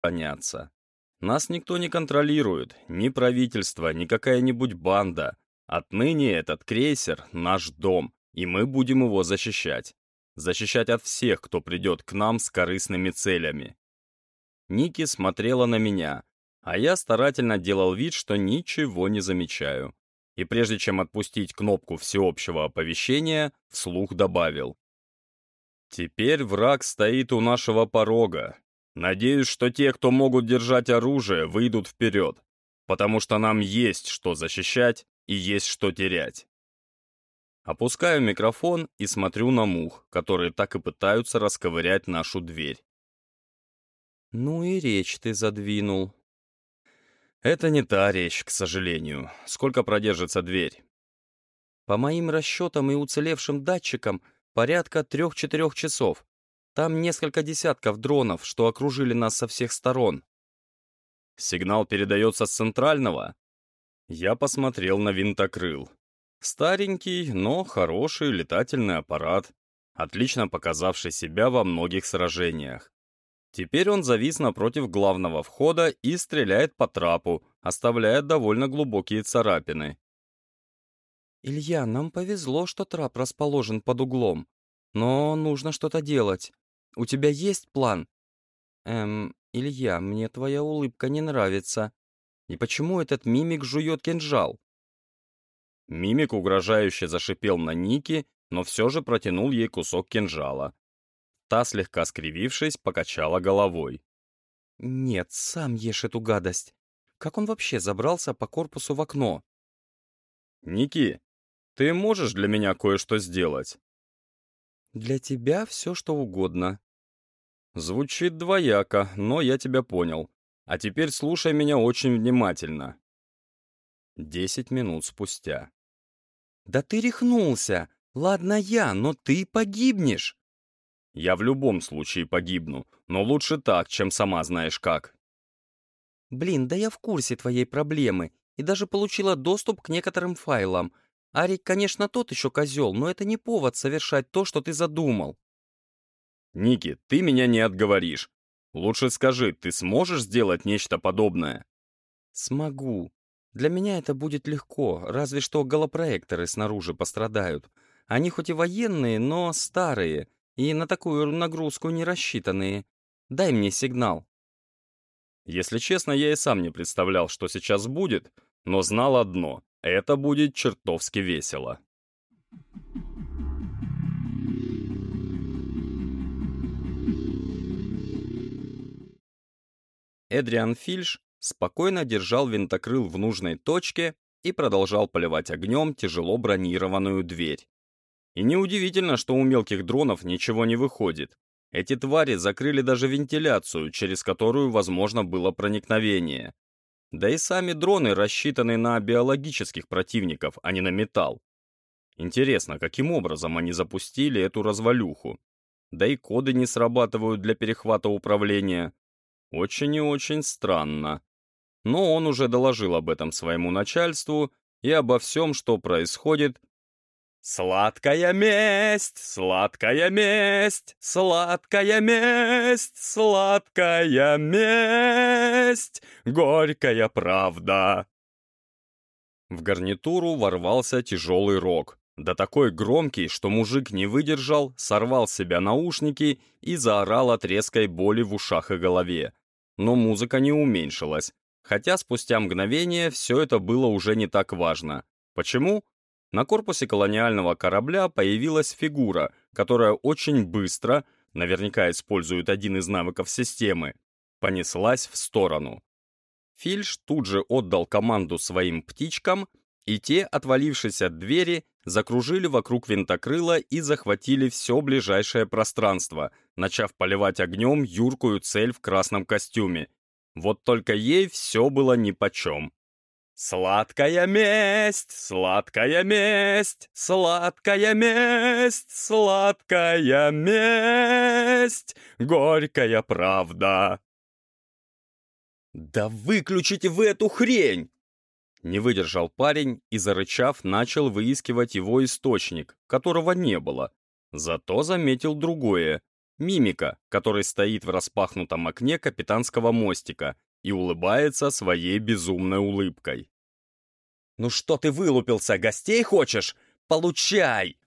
поняться. Нас никто не контролирует, ни правительство, ни какая-нибудь банда. Отныне этот крейсер — наш дом, и мы будем его защищать. Защищать от всех, кто придет к нам с корыстными целями. Ники смотрела на меня, а я старательно делал вид, что ничего не замечаю. И прежде чем отпустить кнопку всеобщего оповещения, вслух добавил. «Теперь враг стоит у нашего порога. Надеюсь, что те, кто могут держать оружие, выйдут вперед, потому что нам есть что защищать и есть что терять». Опускаю микрофон и смотрю на мух, которые так и пытаются расковырять нашу дверь. «Ну и речь ты задвинул». «Это не та речь, к сожалению. Сколько продержится дверь?» «По моим расчетам и уцелевшим датчикам, порядка трех-четырех часов. Там несколько десятков дронов, что окружили нас со всех сторон». «Сигнал передается с центрального?» Я посмотрел на винтокрыл. Старенький, но хороший летательный аппарат, отлично показавший себя во многих сражениях. Теперь он завис напротив главного входа и стреляет по трапу, оставляя довольно глубокие царапины. «Илья, нам повезло, что трап расположен под углом. Но нужно что-то делать. У тебя есть план?» «Эм, Илья, мне твоя улыбка не нравится. И почему этот мимик жует кинжал?» Мимик угрожающе зашипел на Ники, но все же протянул ей кусок кинжала. Та, слегка скривившись, покачала головой. «Нет, сам ешь эту гадость. Как он вообще забрался по корпусу в окно?» «Ники, ты можешь для меня кое-что сделать?» «Для тебя все, что угодно». Звучит двояко, но я тебя понял. А теперь слушай меня очень внимательно. Десять минут спустя. «Да ты рехнулся! Ладно я, но ты погибнешь!» «Я в любом случае погибну, но лучше так, чем сама знаешь как». «Блин, да я в курсе твоей проблемы и даже получила доступ к некоторым файлам. Арик, конечно, тот еще козел, но это не повод совершать то, что ты задумал». «Ники, ты меня не отговоришь. Лучше скажи, ты сможешь сделать нечто подобное?» «Смогу. Для меня это будет легко, разве что голопроекторы снаружи пострадают. Они хоть и военные, но старые, и на такую нагрузку не рассчитанные. Дай мне сигнал». Если честно, я и сам не представлял, что сейчас будет, но знал одно — это будет чертовски весело. Эдриан Фильш спокойно держал винтокрыл в нужной точке и продолжал поливать огнем тяжело бронированную дверь. И неудивительно, что у мелких дронов ничего не выходит. Эти твари закрыли даже вентиляцию, через которую возможно было проникновение. Да и сами дроны рассчитаны на биологических противников, а не на металл. Интересно, каким образом они запустили эту развалюху? Да и коды не срабатывают для перехвата управления. Очень и очень странно но он уже доложил об этом своему начальству и обо всем, что происходит. «Сладкая месть! Сладкая месть! Сладкая месть! Сладкая месть! Горькая правда!» В гарнитуру ворвался тяжелый рог, да такой громкий, что мужик не выдержал, сорвал с себя наушники и заорал от резкой боли в ушах и голове. Но музыка не уменьшилась, Хотя спустя мгновение все это было уже не так важно. Почему? На корпусе колониального корабля появилась фигура, которая очень быстро, наверняка использует один из навыков системы, понеслась в сторону. Фильш тут же отдал команду своим птичкам, и те, отвалившись от двери, закружили вокруг винтокрыла и захватили все ближайшее пространство, начав поливать огнем юркую цель в красном костюме, вот только ей все было нипочем. «Сладкая месть, сладкая месть, сладкая месть, сладкая месть, горькая правда». «Да выключите вы эту хрень!» Не выдержал парень и, зарычав, начал выискивать его источник, которого не было. Зато заметил другое. мимика, который стоит в распахнутом окне капитанского мостика и улыбается своей безумной улыбкой. «Ну что ты вылупился, гостей хочешь? Получай!»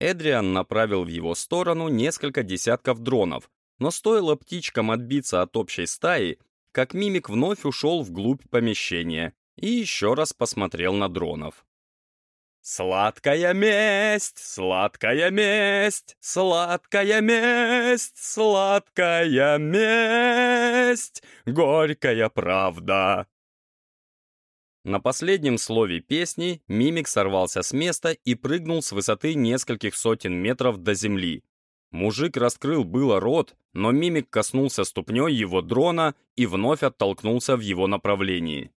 Эдриан направил в его сторону несколько десятков дронов, но стоило птичкам отбиться от общей стаи, как мимик вновь ушел вглубь помещения и еще раз посмотрел на дронов. «Сладкая месть, сладкая месть, сладкая месть, сладкая месть, горькая правда!» На последнем слове песни мимик сорвался с места и прыгнул с высоты нескольких сотен метров до земли. Мужик раскрыл было рот, но мимик коснулся ступней его дрона и вновь оттолкнулся в его направлении.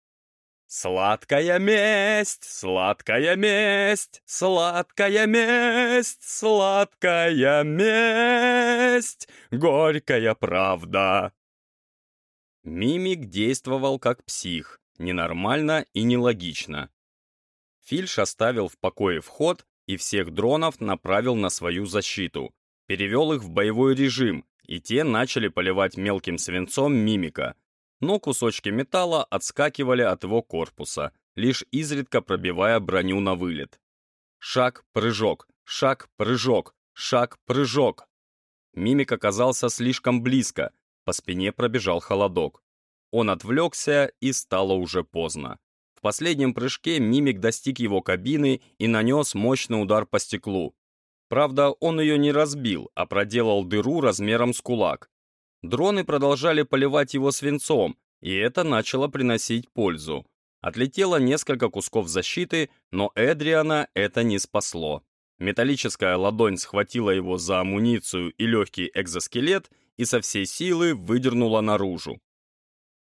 «Сладкая месть, сладкая месть, сладкая месть, сладкая месть, горькая правда!» Мимик действовал как псих, ненормально и нелогично. Фильш оставил в покое вход и всех дронов направил на свою защиту, перевел их в боевой режим, и те начали поливать мелким свинцом мимика, но кусочки металла отскакивали от его корпуса, лишь изредка пробивая броню на вылет. Шаг, прыжок, шаг, прыжок, шаг, прыжок. Мимик оказался слишком близко, по спине пробежал холодок. Он отвлекся, и стало уже поздно. В последнем прыжке Мимик достиг его кабины и нанес мощный удар по стеклу. Правда, он ее не разбил, а проделал дыру размером с кулак. Дроны продолжали поливать его свинцом, и это начало приносить пользу. Отлетело несколько кусков защиты, но Эдриана это не спасло. Металлическая ладонь схватила его за амуницию и легкий экзоскелет и со всей силы выдернула наружу.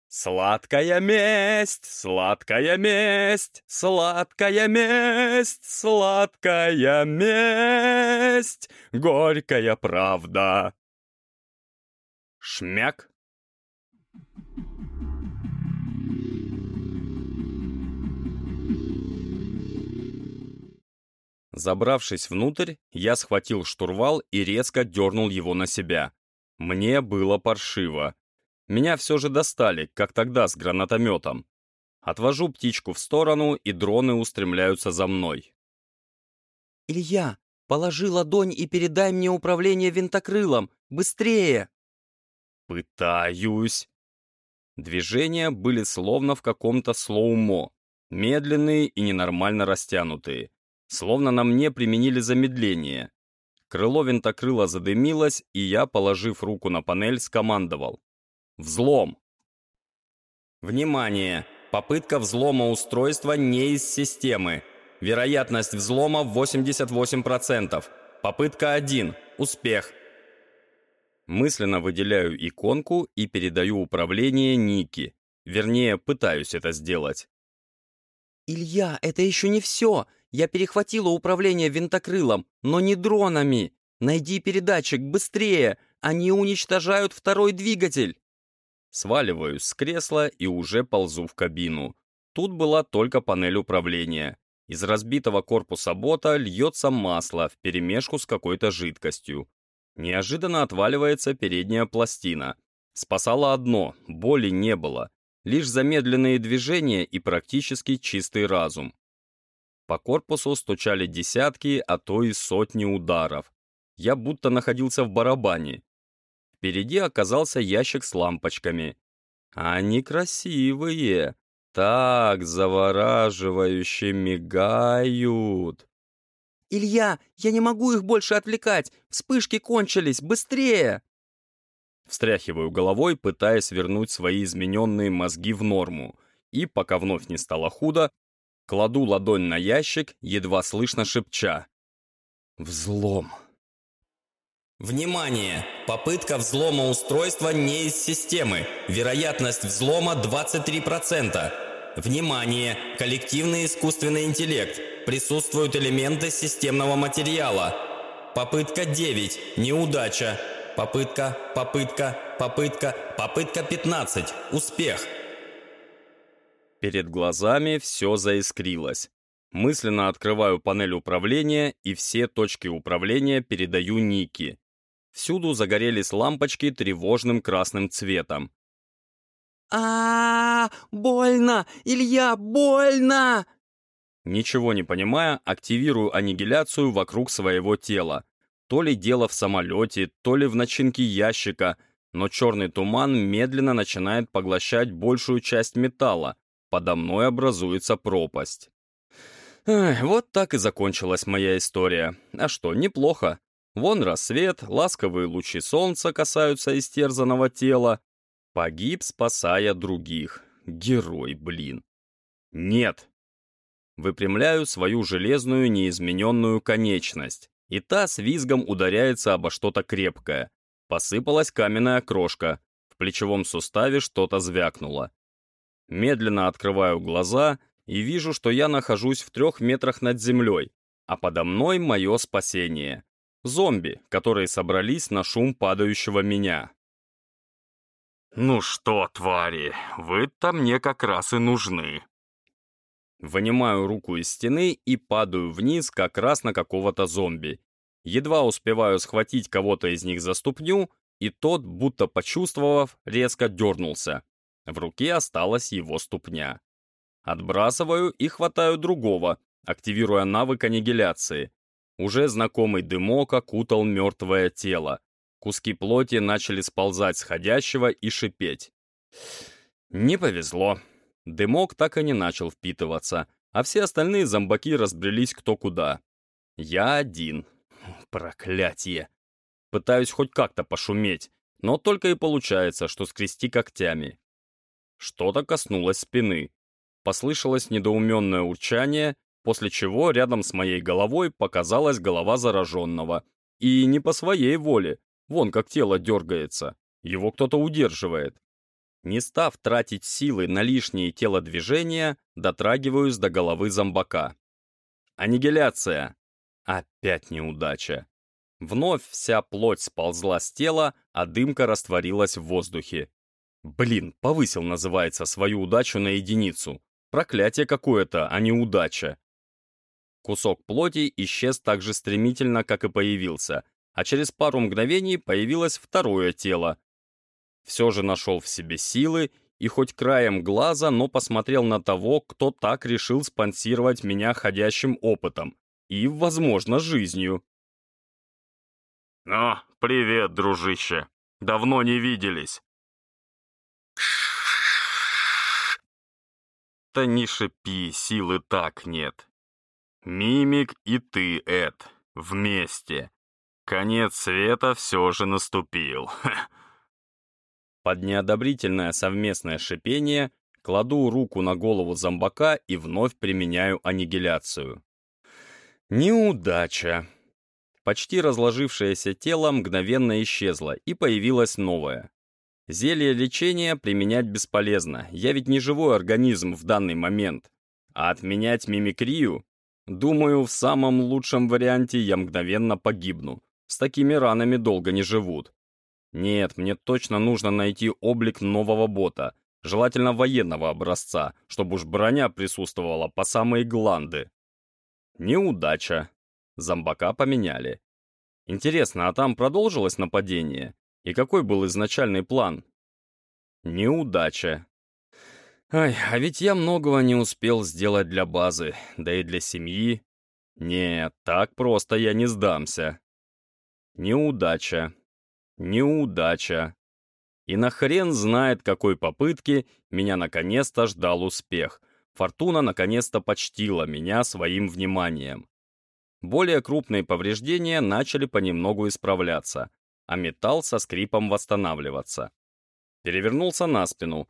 Сладкая месть, сладкая месть, сладкая месть, сладкая месть, горькая правда. Шмяк. Забравшись внутрь, я схватил штурвал и резко дернул его на себя. Мне было паршиво. Меня все же достали, как тогда с гранатометом. Отвожу птичку в сторону, и дроны устремляются за мной. «Илья, положи ладонь и передай мне управление винтокрылом! Быстрее!» «Пытаюсь!» Движения были словно в каком-то слоумо, медленные и ненормально растянутые, словно на мне применили замедление. Крыло винтокрыла задымилось, и я, положив руку на панель, скомандовал. Взлом. Внимание! Попытка взлома устройства не из системы. Вероятность взлома 88%. Попытка 1. Успех. Мысленно выделяю иконку и передаю управление Ники. Вернее, пытаюсь это сделать. «Илья, это еще не все. Я перехватила управление винтокрылом, но не дронами. Найди передатчик быстрее. Они уничтожают второй двигатель». Сваливаюсь с кресла и уже ползу в кабину. Тут была только панель управления. Из разбитого корпуса бота льется масло вперемешку с какой-то жидкостью. Неожиданно отваливается передняя пластина. Спасало одно, боли не было. Лишь замедленные движения и практически чистый разум. По корпусу стучали десятки, а то и сотни ударов. Я будто находился в барабане. Впереди оказался ящик с лампочками. Они красивые, так завораживающе мигают. «Илья, я не могу их больше отвлекать! Вспышки кончились! Быстрее!» Встряхиваю головой, пытаясь вернуть свои измененные мозги в норму. И, пока вновь не стало худо, кладу ладонь на ящик, едва слышно шепча. «Взлом!» Внимание! Попытка взлома устройства не из системы. Вероятность взлома 23%. Внимание! Коллективный искусственный интеллект. Присутствуют элементы системного материала. Попытка 9. Неудача. Попытка, попытка, попытка, попытка 15. Успех. Перед глазами все заискрилось. Мысленно открываю панель управления и все точки управления передаю Нике. Всюду загорелись лампочки тревожным красным цветом. а, -а, -а Больно! Илья, больно!» Ничего не понимая, активирую аннигиляцию вокруг своего тела. То ли дело в самолете, то ли в начинке ящика, но черный туман медленно начинает поглощать большую часть металла. Подо мной образуется пропасть. Эх, вот так и закончилась моя история. А что, неплохо. Вон рассвет, ласковые лучи солнца касаются истерзанного тела. Погиб, спасая других. Герой, блин. Нет. Выпрямляю свою железную неизмененную конечность, и та с визгом ударяется обо что-то крепкое. Посыпалась каменная крошка, в плечевом суставе что-то звякнуло. Медленно открываю глаза и вижу, что я нахожусь в трех метрах над землей, а подо мной мое спасение. Зомби, которые собрались на шум падающего меня. «Ну что, твари, вы-то мне как раз и нужны». Вынимаю руку из стены и падаю вниз как раз на какого-то зомби. Едва успеваю схватить кого-то из них за ступню, и тот, будто почувствовав, резко дернулся. В руке осталась его ступня. Отбрасываю и хватаю другого, активируя навык аннигиляции. Уже знакомый дымок окутал мертвое тело. Куски плоти начали сползать с ходящего и шипеть. Не повезло. Дымок так и не начал впитываться, а все остальные зомбаки разбрелись кто куда. Я один. Проклятие. Пытаюсь хоть как-то пошуметь, но только и получается, что скрести когтями. Что-то коснулось спины. Послышалось недоуменное урчание, после чего рядом с моей головой показалась голова зараженного. И не по своей воле. Вон как тело дергается. Его кто-то удерживает. Не став тратить силы на лишние телодвижения, дотрагиваюсь до головы зомбака. Аннигиляция. Опять неудача. Вновь вся плоть сползла с тела, а дымка растворилась в воздухе. Блин, повысил, называется, свою удачу на единицу. Проклятие какое-то, а не удача. Кусок плоти исчез так же стремительно, как и появился, а через пару мгновений появилось второе тело. Все же нашел в себе силы и хоть краем глаза, но посмотрел на того, кто так решил спонсировать меня ходящим опытом и, возможно, жизнью. «Ну, привет, дружище. Давно не виделись». «Да не шипи, силы так нет. Мимик и ты, Эд, вместе. Конец света все же наступил. Под неодобрительное совместное шипение кладу руку на голову зомбака и вновь применяю аннигиляцию. Неудача. Почти разложившееся тело мгновенно исчезло, и появилось новое. Зелье лечения применять бесполезно, я ведь не живой организм в данный момент. А отменять мимикрию Думаю, в самом лучшем варианте я мгновенно погибну. С такими ранами долго не живут. Нет, мне точно нужно найти облик нового бота, желательно военного образца, чтобы уж броня присутствовала по самые гланды. Неудача. Зомбака поменяли. Интересно, а там продолжилось нападение? И какой был изначальный план? Неудача. Ай, а ведь я многого не успел сделать для базы, да и для семьи. Нет, так просто я не сдамся. Неудача. Неудача. И на хрен знает какой попытки меня наконец-то ждал успех. Фортуна наконец-то почтила меня своим вниманием. Более крупные повреждения начали понемногу исправляться, а металл со скрипом восстанавливаться. Перевернулся на спину,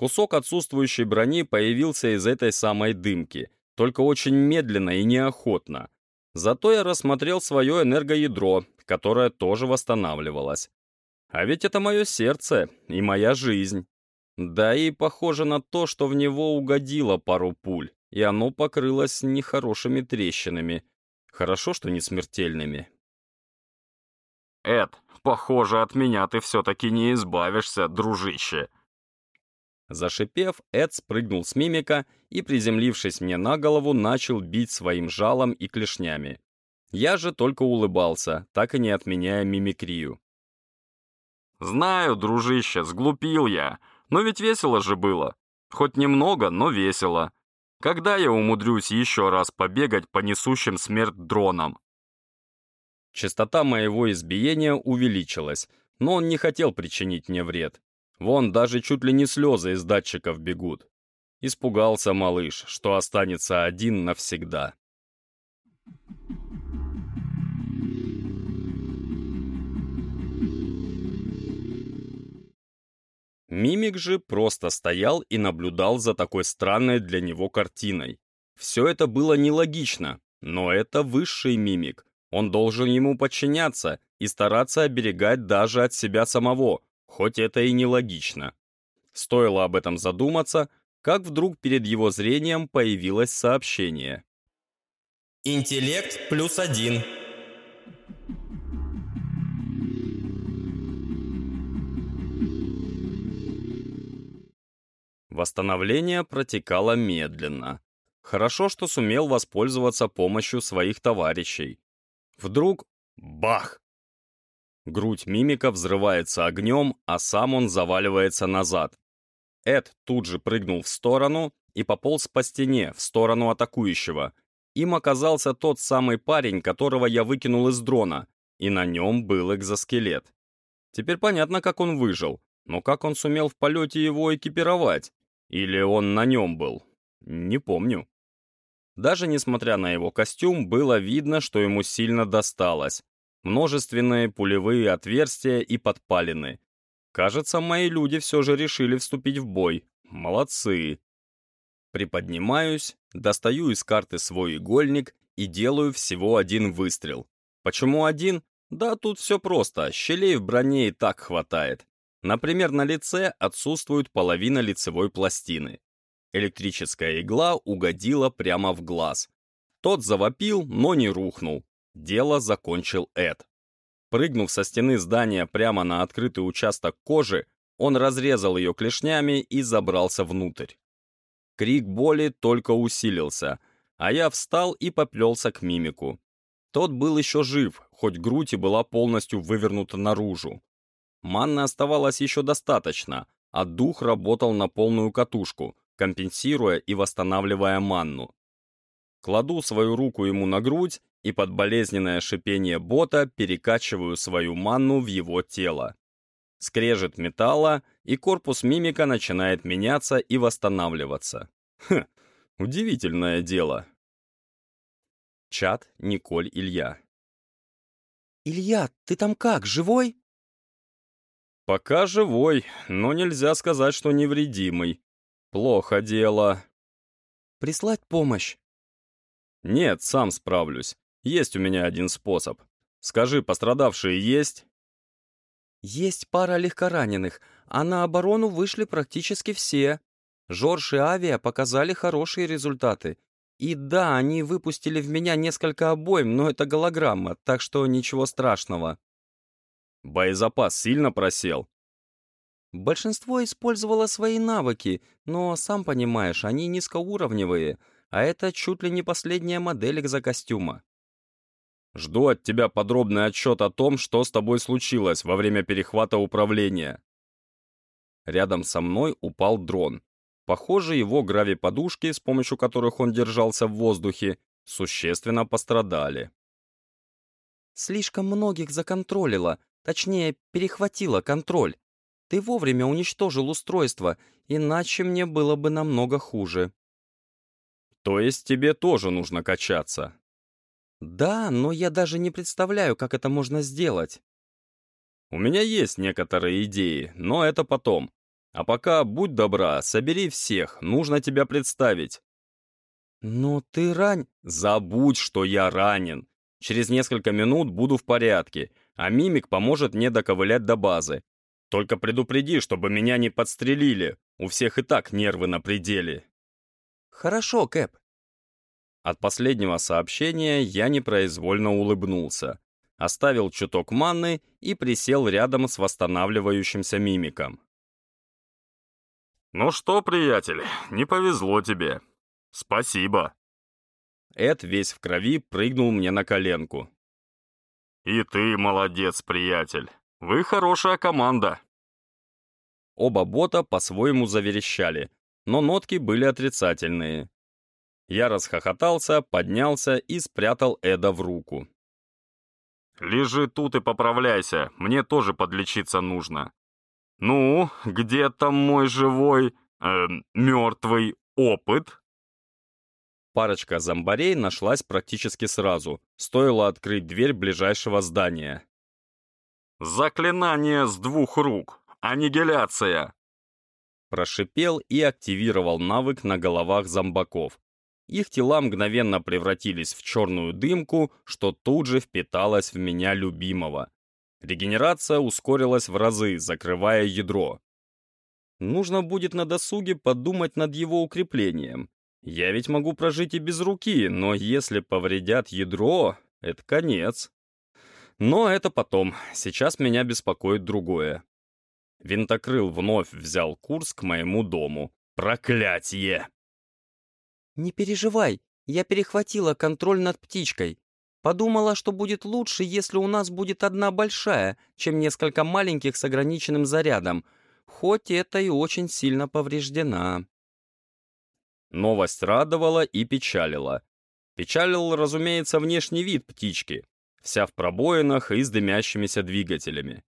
Кусок отсутствующей брони появился из этой самой дымки, только очень медленно и неохотно. Зато я рассмотрел свое энергоядро, которое тоже восстанавливалось. А ведь это мое сердце и моя жизнь. Да и похоже на то, что в него угодило пару пуль, и оно покрылось нехорошими трещинами. Хорошо, что не смертельными. «Эд, похоже, от меня ты все-таки не избавишься, дружище», Зашипев, Эд спрыгнул с мимика и, приземлившись мне на голову, начал бить своим жалом и клешнями. Я же только улыбался, так и не отменяя мимикрию. «Знаю, дружище, сглупил я, но ведь весело же было. Хоть немного, но весело. Когда я умудрюсь еще раз побегать по несущим смерть дронам?» Частота моего избиения увеличилась, но он не хотел причинить мне вред. Вон даже чуть ли не слезы из датчиков бегут. Испугался малыш, что останется один навсегда. Мимик же просто стоял и наблюдал за такой странной для него картиной. Все это было нелогично, но это высший мимик. Он должен ему подчиняться и стараться оберегать даже от себя самого, хоть это и нелогично. Стоило об этом задуматься, как вдруг перед его зрением появилось сообщение. Интеллект плюс один. Восстановление протекало медленно. Хорошо, что сумел воспользоваться помощью своих товарищей. Вдруг — бах! Грудь мимика взрывается огнем, а сам он заваливается назад. Эд тут же прыгнул в сторону и пополз по стене, в сторону атакующего. Им оказался тот самый парень, которого я выкинул из дрона, и на нем был экзоскелет. Теперь понятно, как он выжил, но как он сумел в полете его экипировать? Или он на нем был? Не помню. Даже несмотря на его костюм, было видно, что ему сильно досталось. Множественные пулевые отверстия и подпалины. Кажется, мои люди все же решили вступить в бой. Молодцы. Приподнимаюсь, достаю из карты свой игольник и делаю всего один выстрел. Почему один? Да тут все просто, щелей в броне и так хватает. Например, на лице отсутствует половина лицевой пластины. Электрическая игла угодила прямо в глаз. Тот завопил, но не рухнул. Дело закончил Эд. Прыгнув со стены здания прямо на открытый участок кожи, он разрезал ее клешнями и забрался внутрь. Крик боли только усилился, а я встал и поплелся к мимику. Тот был еще жив, хоть грудь и была полностью вывернута наружу. Манны оставалось еще достаточно, а дух работал на полную катушку, компенсируя и восстанавливая манну. Кладу свою руку ему на грудь и под болезненное шипение бота перекачиваю свою манну в его тело. Скрежет металла, и корпус мимика начинает меняться и восстанавливаться. Хм, удивительное дело. Чат Николь Илья. «Илья, ты там как, живой?» «Пока живой, но нельзя сказать, что невредимый. Плохо дело. Прислать помощь? Нет, сам справлюсь. Есть у меня один способ. Скажи, пострадавшие есть? Есть пара легкораненых, а на оборону вышли практически все. Жорж и Авиа показали хорошие результаты. И да, они выпустили в меня несколько обоим, но это голограмма, так что ничего страшного. Боезапас сильно просел? Большинство использовало свои навыки, но, сам понимаешь, они низкоуровневые, а это чуть ли не последняя модель экзокостюма. Жду от тебя подробный отчет о том, что с тобой случилось во время перехвата управления. Рядом со мной упал дрон. Похоже, его гравиподушки, с помощью которых он держался в воздухе, существенно пострадали. Слишком многих законтролило, точнее, перехватило контроль. Ты вовремя уничтожил устройство, иначе мне было бы намного хуже». «То есть тебе тоже нужно качаться?» «Да, но я даже не представляю, как это можно сделать». «У меня есть некоторые идеи, но это потом. А пока, будь добра, собери всех, нужно тебя представить». «Но ты рань...» «Забудь, что я ранен. Через несколько минут буду в порядке, а мимик поможет мне доковылять до базы. Только предупреди, чтобы меня не подстрелили. У всех и так нервы на пределе. Хорошо, Кэп. От последнего сообщения я непроизвольно улыбнулся. Оставил чуток манны и присел рядом с восстанавливающимся мимиком. «Ну что, приятель, не повезло тебе. Спасибо». Эд весь в крови прыгнул мне на коленку. «И ты молодец, приятель. Вы хорошая команда». Оба бота по-своему заверещали, но нотки были отрицательные. Я расхохотался, поднялся и спрятал Эда в руку. «Лежи тут и поправляйся, мне тоже подлечиться нужно. Ну, где там мой живой, э, мертвый опыт?» Парочка зомбарей нашлась практически сразу, стоило открыть дверь ближайшего здания. «Заклинание с двух рук! Аннигиляция!» Прошипел и активировал навык на головах зомбаков. Их тела мгновенно превратились в черную дымку, что тут же впиталась в меня любимого. Регенерация ускорилась в разы, закрывая ядро. Нужно будет на досуге подумать над его укреплением. Я ведь могу прожить и без руки, но если повредят ядро, это конец. Но это потом, сейчас меня беспокоит другое. Винтокрыл вновь взял курс к моему дому. Проклятье! «Не переживай, я перехватила контроль над птичкой. Подумала, что будет лучше, если у нас будет одна большая, чем несколько маленьких с ограниченным зарядом, хоть это и очень сильно повреждена». Новость радовала и печалила. Печалил, разумеется, внешний вид птички, вся в пробоинах и с дымящимися двигателями.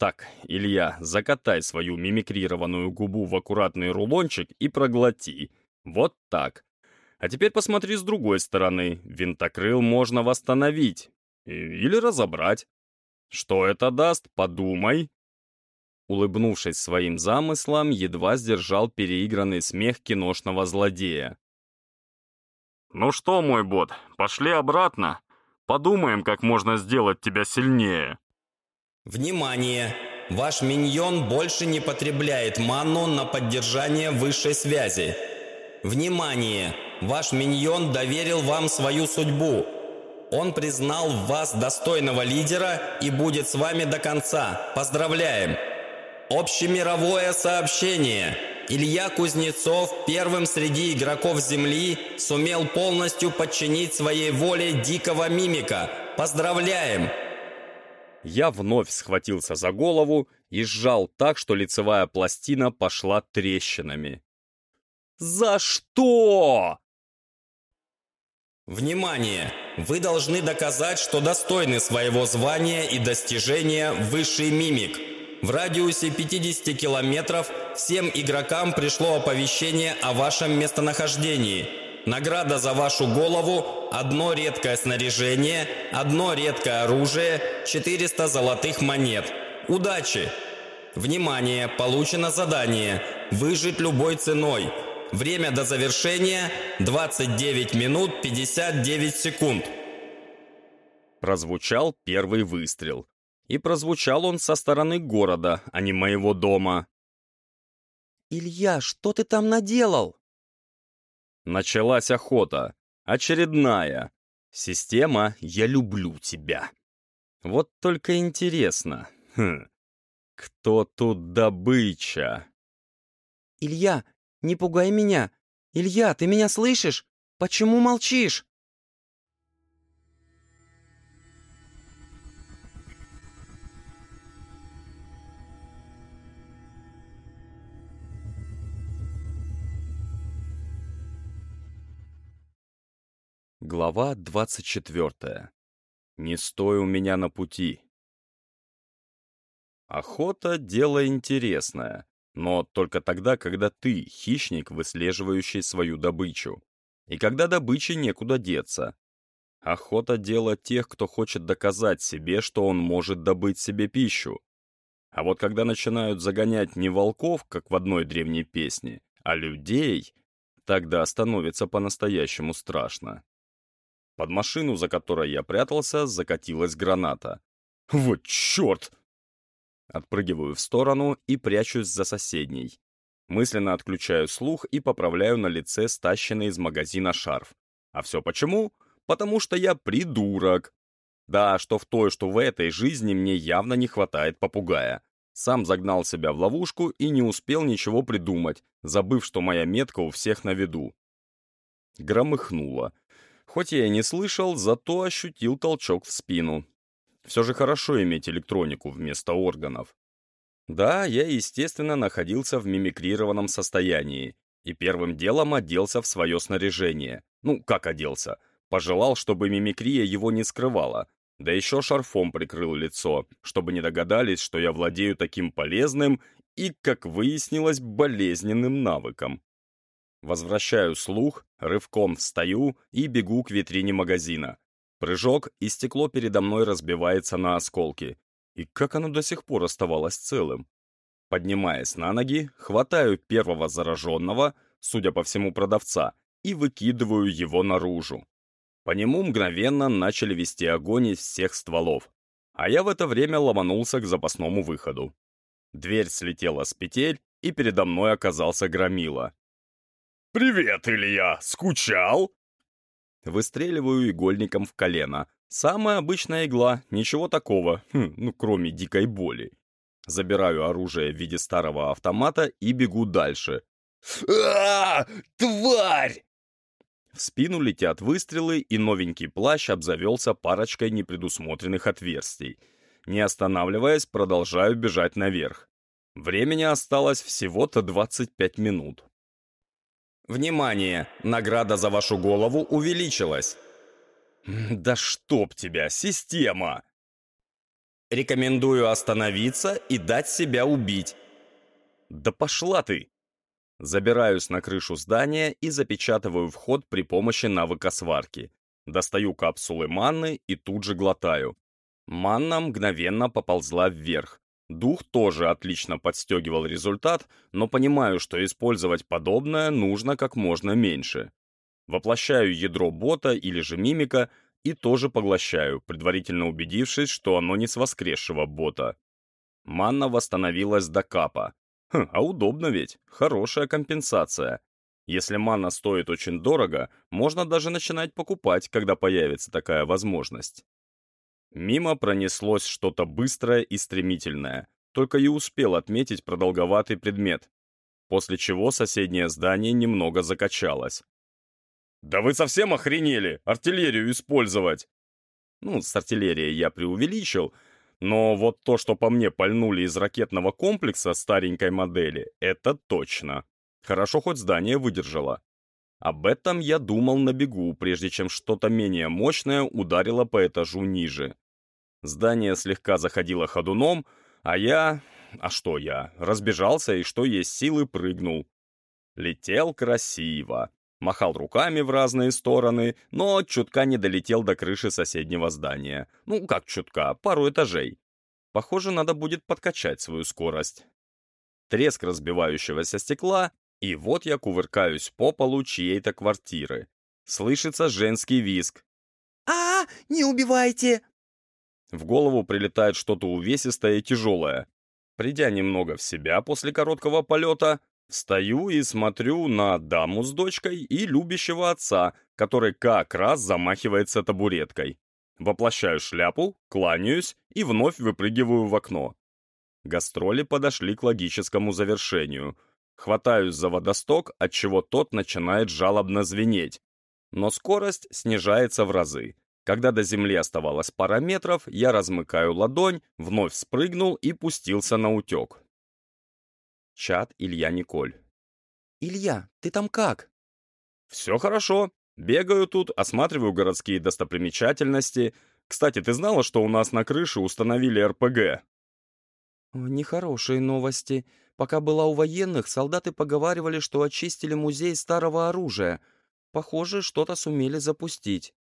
Так, Илья, закатай свою мимикрированную губу в аккуратный рулончик и проглоти. Вот так. А теперь посмотри с другой стороны. Винтокрыл можно восстановить. Или разобрать. Что это даст, подумай. Улыбнувшись своим замыслам, едва сдержал переигранный смех киношного злодея. «Ну что, мой бот, пошли обратно. Подумаем, как можно сделать тебя сильнее». Внимание! Ваш миньон больше не потребляет ману на поддержание высшей связи. Внимание! Ваш миньон доверил вам свою судьбу. Он признал в вас достойного лидера и будет с вами до конца. Поздравляем! Общемировое сообщение. Илья Кузнецов первым среди игроков Земли сумел полностью подчинить своей воле дикого мимика. Поздравляем! Я вновь схватился за голову и сжал так, что лицевая пластина пошла трещинами. «За что?» Внимание! Вы должны доказать, что достойны своего звания и достижения высший мимик. В радиусе 50 километров всем игрокам пришло оповещение о вашем местонахождении – Награда за вашу голову – одно редкое снаряжение, одно редкое оружие, 400 золотых монет. Удачи! Внимание! Получено задание «Выжить любой ценой». Время до завершения – 29 минут 59 секунд. Прозвучал первый выстрел. И прозвучал он со стороны города, а не моего дома. «Илья, что ты там наделал?» Началась охота. Очередная. Система «Я люблю тебя». Вот только интересно. Хм. Кто тут добыча? «Илья, не пугай меня! Илья, ты меня слышишь? Почему молчишь?» Глава 24. Не стой у меня на пути. Охота — дело интересное, но только тогда, когда ты — хищник, выслеживающий свою добычу. И когда добыче некуда деться. Охота — дело тех, кто хочет доказать себе, что он может добыть себе пищу. А вот когда начинают загонять не волков, как в одной древней песне, а людей, тогда становится по-настоящему страшно. Под машину, за которой я прятался, закатилась граната. Вот черт! Отпрыгиваю в сторону и прячусь за соседней. Мысленно отключаю слух и поправляю на лице стащенный из магазина шарф. А все почему? Потому что я придурок. Да, что в той, что в этой жизни мне явно не хватает попугая. Сам загнал себя в ловушку и не успел ничего придумать, забыв, что моя метка у всех на виду. Громыхнуло. Хоть я и не слышал, зато ощутил толчок в спину. Все же хорошо иметь электронику вместо органов. Да, я, естественно, находился в мимикрированном состоянии и первым делом оделся в свое снаряжение. Ну, как оделся? Пожелал, чтобы мимикрия его не скрывала. Да еще шарфом прикрыл лицо, чтобы не догадались, что я владею таким полезным и, как выяснилось, болезненным навыком. Возвращаю слух, рывком встаю и бегу к витрине магазина. Прыжок, и стекло передо мной разбивается на осколки. И как оно до сих пор оставалось целым? Поднимаясь на ноги, хватаю первого зараженного, судя по всему продавца, и выкидываю его наружу. По нему мгновенно начали вести огонь из всех стволов, а я в это время ломанулся к запасному выходу. Дверь слетела с петель, и передо мной оказался Громила. «Привет, Илья! Скучал?» Выстреливаю игольником в колено. Самая обычная игла, ничего такого, хм, ну кроме дикой боли. Забираю оружие в виде старого автомата и бегу дальше. а, Тварь! В спину летят выстрелы, и новенький плащ обзавелся парочкой непредусмотренных отверстий. Не останавливаясь, продолжаю бежать наверх. Времени осталось всего-то 25 минут. Внимание! Награда за вашу голову увеличилась. Да чтоб тебя, система! Рекомендую остановиться и дать себя убить. Да пошла ты! Забираюсь на крышу здания и запечатываю вход при помощи навыка сварки. Достаю капсулы манны и тут же глотаю. Манна мгновенно поползла вверх. Дух тоже отлично подстегивал результат, но понимаю, что использовать подобное нужно как можно меньше. Воплощаю ядро бота или же мимика и тоже поглощаю, предварительно убедившись, что оно не с воскресшего бота. Манна восстановилась до капа. Хм, а удобно ведь, хорошая компенсация. Если манна стоит очень дорого, можно даже начинать покупать, когда появится такая возможность. Мимо пронеслось что-то быстрое и стремительное, только и успел отметить продолговатый предмет, после чего соседнее здание немного закачалось. «Да вы совсем охренели! Артиллерию использовать!» Ну, с артиллерией я преувеличил, но вот то, что по мне пальнули из ракетного комплекса старенькой модели, это точно. Хорошо хоть здание выдержало. Об этом я думал на бегу, прежде чем что-то менее мощное ударило по этажу ниже. Здание слегка заходило ходуном, а я... А что я? Разбежался и что есть силы прыгнул. Летел красиво махал руками в разные стороны, но чутка не долетел до крыши соседнего здания. Ну, как чутка, пару этажей. Похоже, надо будет подкачать свою скорость. Треск разбивающегося стекла, и вот я кувыркаюсь по полу чьей-то квартиры. Слышится женский визг. а, -а не убивайте!» В голову прилетает что-то увесистое и тяжелое. Придя немного в себя после короткого полета, Встаю и смотрю на даму с дочкой и любящего отца, который как раз замахивается табуреткой. Воплощаю шляпу, кланяюсь и вновь выпрыгиваю в окно. Гастроли подошли к логическому завершению. Хватаюсь за водосток, отчего тот начинает жалобно звенеть. Но скорость снижается в разы. Когда до земли оставалось пара метров, я размыкаю ладонь, вновь спрыгнул и пустился на утек. Чат Илья Николь. «Илья, ты там как?» «Все хорошо. Бегаю тут, осматриваю городские достопримечательности. Кстати, ты знала, что у нас на крыше установили РПГ?» «Нехорошие новости. Пока была у военных, солдаты поговаривали, что очистили музей старого оружия. Похоже, что-то сумели запустить».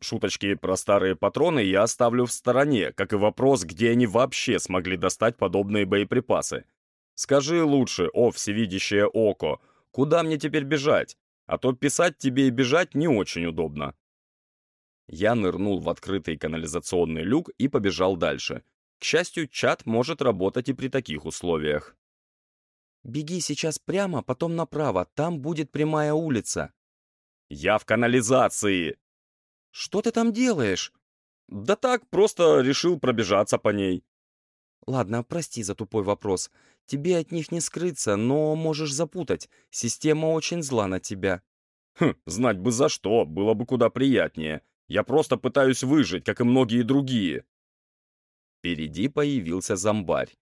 Шуточки про старые патроны я оставлю в стороне, как и вопрос, где они вообще смогли достать подобные боеприпасы. Скажи лучше, о всевидящее око, куда мне теперь бежать? А то писать тебе и бежать не очень удобно. Я нырнул в открытый канализационный люк и побежал дальше. К счастью, чат может работать и при таких условиях. «Беги сейчас прямо, потом направо, там будет прямая улица». «Я в канализации!» «Что ты там делаешь?» «Да так, просто решил пробежаться по ней». «Ладно, прости за тупой вопрос. Тебе от них не скрыться, но можешь запутать. Система очень зла на тебя». Хм, знать бы за что, было бы куда приятнее. Я просто пытаюсь выжить, как и многие другие. Впереди появился зомбарь.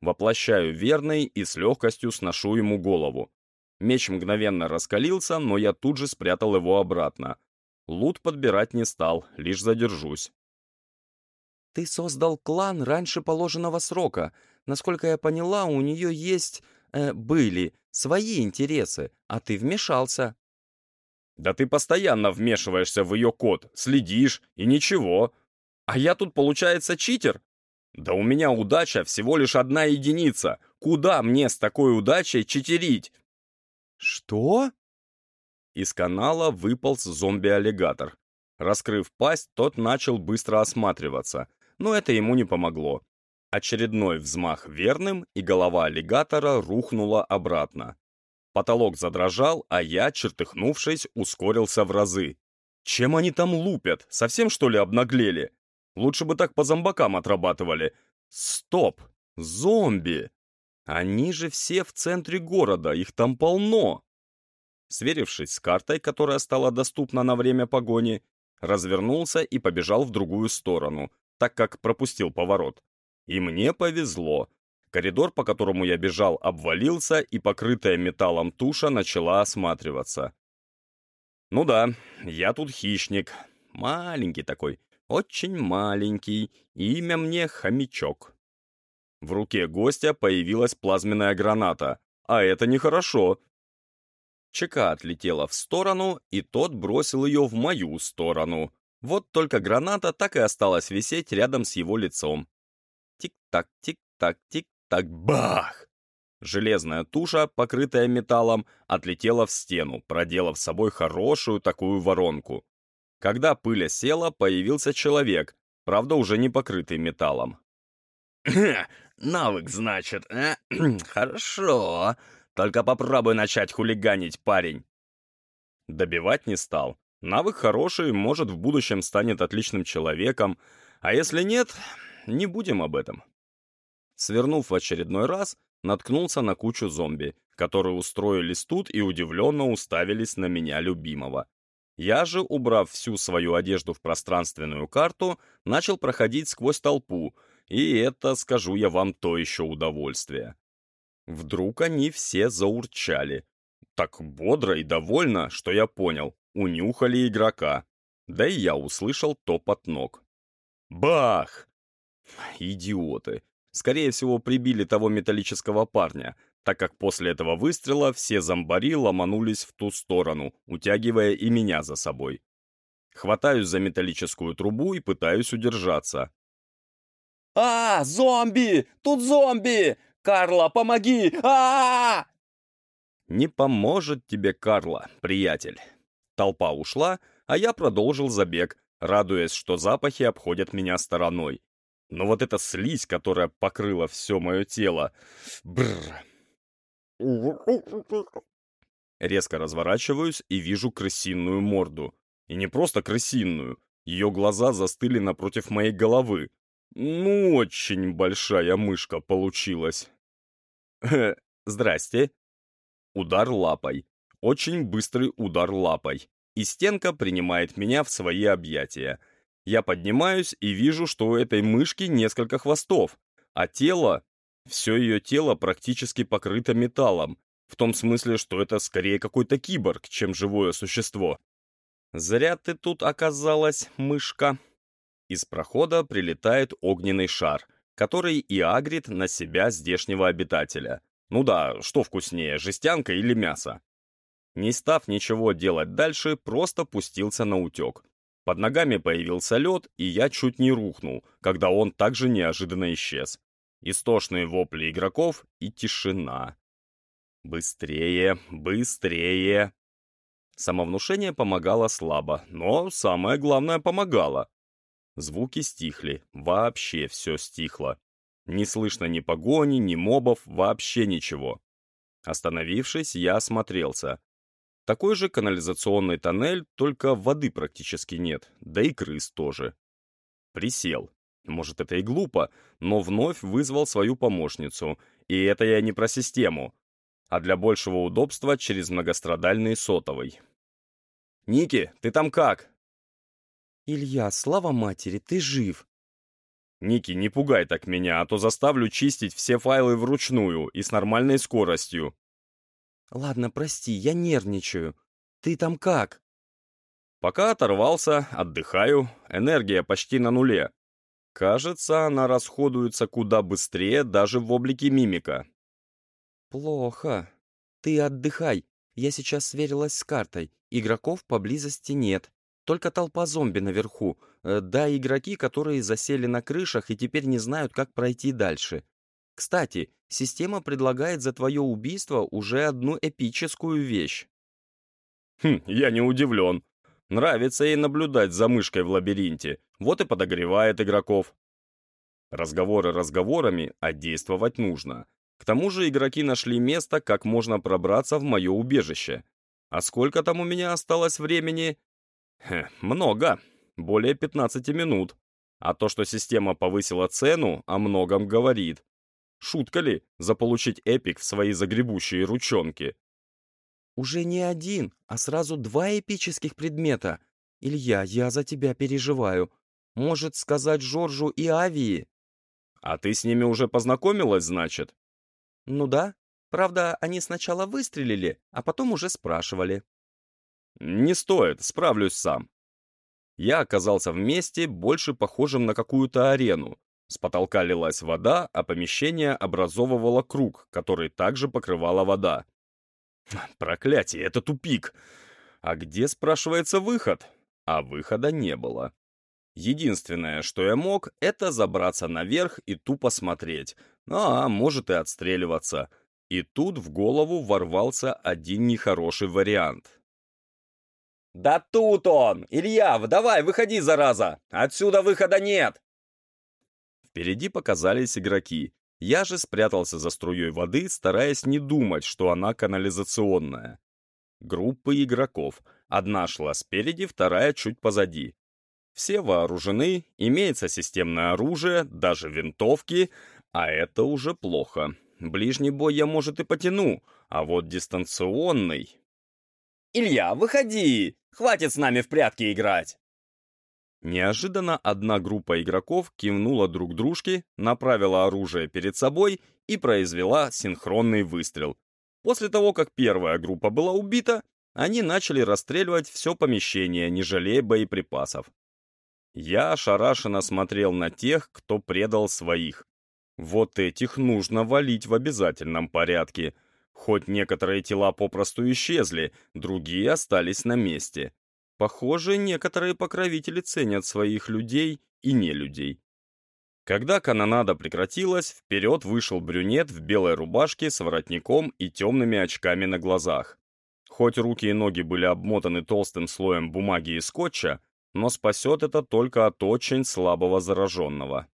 Воплощаю верный и с легкостью сношу ему голову. Меч мгновенно раскалился, но я тут же спрятал его обратно. Лут подбирать не стал, лишь задержусь. «Ты создал клан раньше положенного срока. Насколько я поняла, у нее есть... Э, были свои интересы, а ты вмешался». «Да ты постоянно вмешиваешься в ее код, следишь, и ничего. А я тут, получается, читер? Да у меня удача всего лишь одна единица. Куда мне с такой удачей читерить?» «Что?» Из канала выполз зомби-аллигатор. Раскрыв пасть, тот начал быстро осматриваться, но это ему не помогло. Очередной взмах верным, и голова аллигатора рухнула обратно. Потолок задрожал, а я, чертыхнувшись, ускорился в разы. Чем они там лупят? Совсем, что ли, обнаглели? Лучше бы так по зомбакам отрабатывали. Стоп! Зомби! Они же все в центре города, их там полно. Сверившись с картой, которая стала доступна на время погони, развернулся и побежал в другую сторону, так как пропустил поворот. И мне повезло. Коридор, по которому я бежал, обвалился, и покрытая металлом туша начала осматриваться. Ну да, я тут хищник. Маленький такой, очень маленький, имя мне Хомячок. В руке гостя появилась плазменная граната, а это нехорошо. ЧК отлетела в сторону, и тот бросил ее в мою сторону. Вот только граната так и осталась висеть рядом с его лицом. Тик-так, тик-так, тик-так, бах! Железная туша, покрытая металлом, отлетела в стену, проделав с собой хорошую такую воронку. Когда пыль села, появился человек, правда уже не покрытый металлом. «Навык, значит, а? Хорошо. Только попробуй начать хулиганить, парень». Добивать не стал. Навык хороший, может, в будущем станет отличным человеком, а если нет, не будем об этом. Свернув в очередной раз, наткнулся на кучу зомби, которые устроились тут и удивленно уставились на меня любимого. Я же, убрав всю свою одежду в пространственную карту, начал проходить сквозь толпу, и это, скажу я вам, то еще удовольствие. Вдруг они все заурчали. Так бодро и довольно, что я понял, унюхали игрока. Да и я услышал топот ног. Бах! Идиоты. Скорее всего, прибили того металлического парня, так как после этого выстрела все зомбари ломанулись в ту сторону, утягивая и меня за собой. Хватаюсь за металлическую трубу и пытаюсь удержаться. «А, зомби! Тут зомби! Карла, помоги! а, -а, -а Не поможет тебе Карла, приятель. Толпа ушла, а я продолжил забег, радуясь, что запахи обходят меня стороной. Но вот эта слизь, которая покрыла все мое тело... Бррр. Резко разворачиваюсь и вижу крысиную морду. И не просто крысиную. Ее глаза застыли напротив моей головы. Ну, очень большая мышка получилась. Здрасте. Удар лапой. Очень быстрый удар лапой. И стенка принимает меня в свои объятия. Я поднимаюсь и вижу, что у этой мышки несколько хвостов, а тело, все ее тело практически покрыто металлом, в том смысле, что это скорее какой-то киборг, чем живое существо. Зря ты тут оказалась, мышка. Из прохода прилетает огненный шар, который и агрит на себя здешнего обитателя. Ну да, что вкуснее, жестянка или мясо? Не став ничего делать дальше, просто пустился на утек. Под ногами появился лед, и я чуть не рухнул, когда он также неожиданно исчез. Истошные вопли игроков и тишина. Быстрее, быстрее. Самовнушение помогало слабо, но самое главное помогало. Звуки стихли, вообще все стихло. Не слышно ни погони, ни мобов, вообще ничего. Остановившись, я осмотрелся. Такой же канализационный тоннель, только воды практически нет, да и крыс тоже. Присел. Может, это и глупо, но вновь вызвал свою помощницу. И это я не про систему, а для большего удобства через многострадальный сотовый. Ники, ты там как?» «Илья, слава матери, ты жив!» «Ники, не пугай так меня, а то заставлю чистить все файлы вручную и с нормальной скоростью». «Ладно, прости, я нервничаю. Ты там как?» «Пока оторвался, отдыхаю, энергия почти на нуле. Кажется, она расходуется куда быстрее даже в облике мимика». «Плохо. Ты отдыхай. Я сейчас сверилась с картой. Игроков поблизости нет. Только толпа зомби наверху. Э, да, игроки, которые засели на крышах и теперь не знают, как пройти дальше. Кстати, система предлагает за твое убийство уже одну эпическую вещь. Хм, я не удивлен. Нравится ей наблюдать за мышкой в лабиринте. Вот и подогревает игроков. Разговоры разговорами, а действовать нужно. К тому же игроки нашли место, как можно пробраться в мое убежище. А сколько там у меня осталось времени, Хе, много. Более 15 минут. А то, что система повысила цену, о многом говорит. Шутка ли заполучить эпик в свои загребущие ручонки? Уже не один, а сразу два эпических предмета. Илья, я за тебя переживаю. Может сказать Жоржу и Авии? А ты с ними уже познакомилась, значит? Ну да. Правда, они сначала выстрелили, а потом уже спрашивали. «Не стоит, справлюсь сам». Я оказался в месте, больше похожем на какую-то арену. С потолка лилась вода, а помещение образовывало круг, который также покрывала вода. Проклятие, это тупик! А где, спрашивается, выход? А выхода не было. Единственное, что я мог, это забраться наверх и тупо смотреть. А, может и отстреливаться. И тут в голову ворвался один нехороший вариант. «Да тут он! Илья, давай, выходи, зараза! Отсюда выхода нет!» Впереди показались игроки. Я же спрятался за струей воды, стараясь не думать, что она канализационная. Группы игроков. Одна шла спереди, вторая чуть позади. Все вооружены, имеется системное оружие, даже винтовки, а это уже плохо. Ближний бой я, может, и потяну, а вот дистанционный... «Илья, выходи! Хватит с нами в прятки играть!» Неожиданно одна группа игроков кивнула друг дружке, направила оружие перед собой и произвела синхронный выстрел. После того, как первая группа была убита, они начали расстреливать все помещение, не жалея боеприпасов. Я ошарашенно смотрел на тех, кто предал своих. Вот этих нужно валить в обязательном порядке — Хоть некоторые тела попросту исчезли, другие остались на месте. Похоже, некоторые покровители ценят своих людей и не людей. Когда канонада прекратилась, вперед вышел брюнет в белой рубашке с воротником и темными очками на глазах. Хоть руки и ноги были обмотаны толстым слоем бумаги и скотча, но спасет это только от очень слабого зараженного.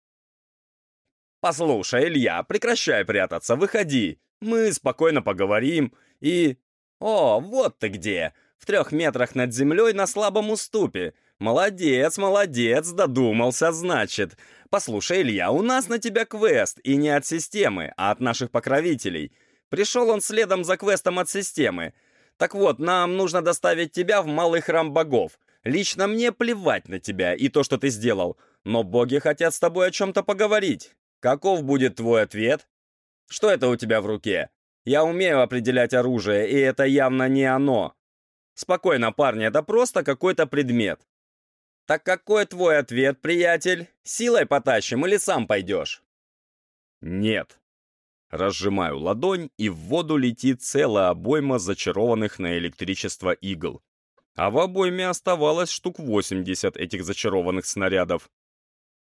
«Послушай, Илья, прекращай прятаться, выходи! Мы спокойно поговорим и... О, вот ты где! В трех метрах над землей на слабом уступе. Молодец, молодец, додумался, значит. Послушай, Илья, у нас на тебя квест, и не от системы, а от наших покровителей. Пришел он следом за квестом от системы. Так вот, нам нужно доставить тебя в малый храм богов. Лично мне плевать на тебя и то, что ты сделал, но боги хотят с тобой о чем-то поговорить. Каков будет твой ответ? Что это у тебя в руке? Я умею определять оружие, и это явно не оно. Спокойно, парни, это просто какой-то предмет. Так какой твой ответ, приятель? Силой потащим или сам пойдешь? Нет. Разжимаю ладонь, и в воду летит целая обойма зачарованных на электричество игл. А в обойме оставалось штук 80 этих зачарованных снарядов.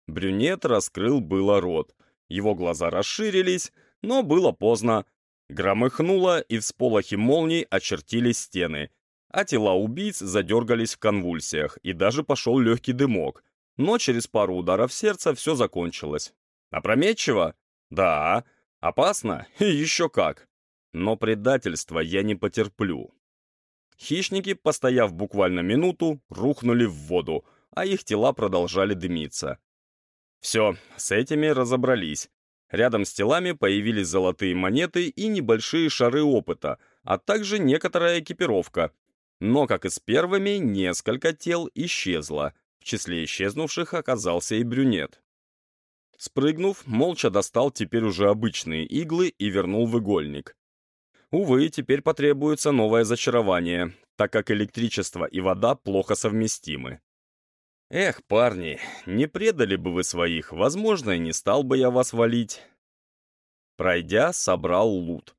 Брюнет раскрыл было рот. Его глаза расширились, но было поздно. Громыхнуло, и в сполохе молний очертились стены, а тела убийц задергались в конвульсиях, и даже пошел легкий дымок. Но через пару ударов сердца все закончилось. Опрометчиво? Да. Опасно? Еще как. Но предательства я не потерплю. Хищники, постояв буквально минуту, рухнули в воду, а их тела продолжали дымиться. Все, с этими разобрались. Рядом с телами появились золотые монеты и небольшие шары опыта, а также некоторая экипировка. Но, как и с первыми, несколько тел исчезло. В числе исчезнувших оказался и брюнет. Спрыгнув, молча достал теперь уже обычные иглы и вернул в игольник. Увы, теперь потребуется новое зачарование, так как электричество и вода плохо совместимы. Эх, парни, не предали бы вы своих, возможно, и не стал бы я вас валить. Пройдя, собрал лут.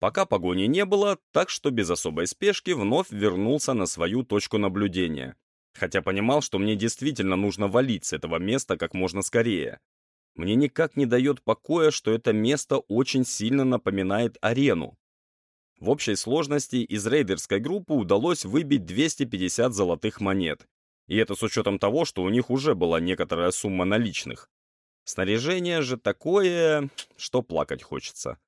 Пока погони не было, так что без особой спешки вновь вернулся на свою точку наблюдения. Хотя понимал, что мне действительно нужно валить с этого места как можно скорее. Мне никак не дает покоя, что это место очень сильно напоминает арену. В общей сложности из рейдерской группы удалось выбить 250 золотых монет. И это с учетом того, что у них уже была некоторая сумма наличных. Снаряжение же такое, что плакать хочется.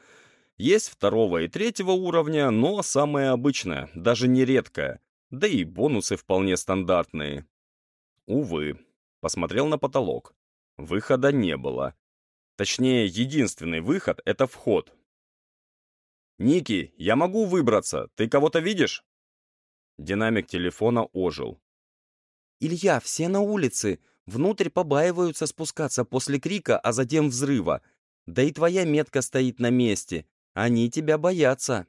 Есть второго и третьего уровня, но самое обычное, даже не редкое. Да и бонусы вполне стандартные. Увы, посмотрел на потолок. Выхода не было. Точнее, единственный выход — это вход. «Ники, я могу выбраться. Ты кого-то видишь?» Динамик телефона ожил. «Илья, все на улице. Внутрь побаиваются спускаться после крика, а затем взрыва. Да и твоя метка стоит на месте. Они тебя боятся».